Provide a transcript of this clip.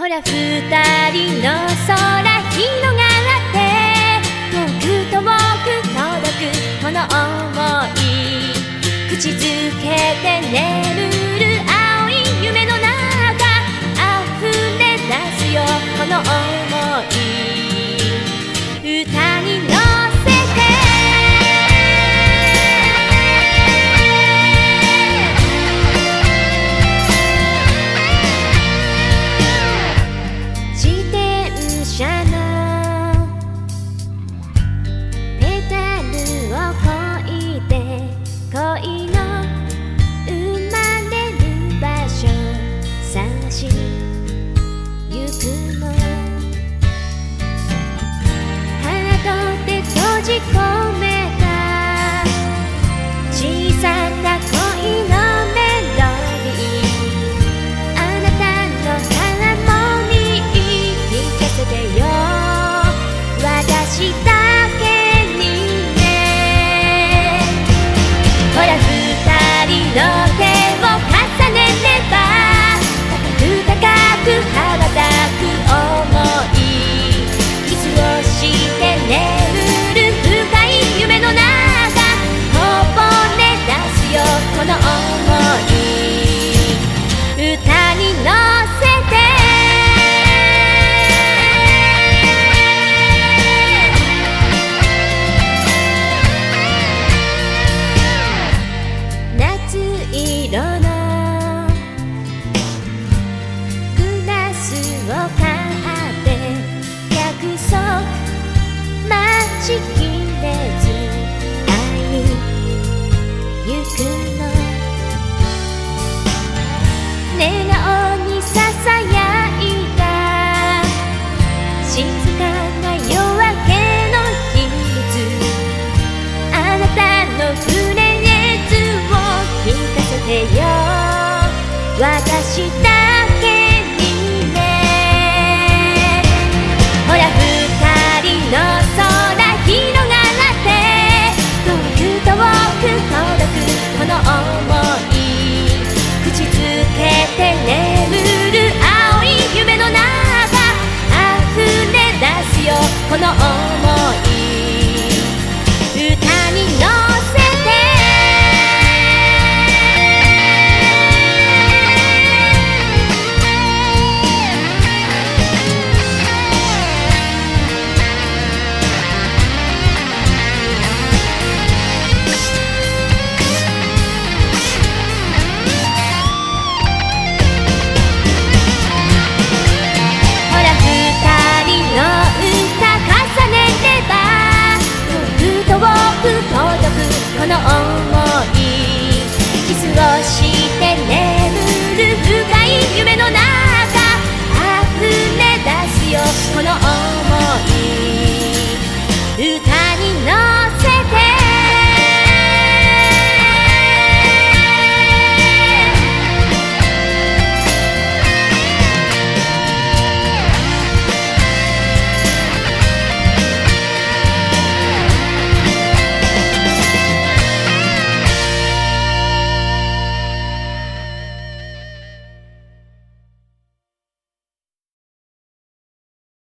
ほら二人の空広がって遠く遠く届くこの音 magical. しきれず会いゆくの寝顔にささやいた静かな夜明けの秘密あなたのフレーズを聞かせてよ私だ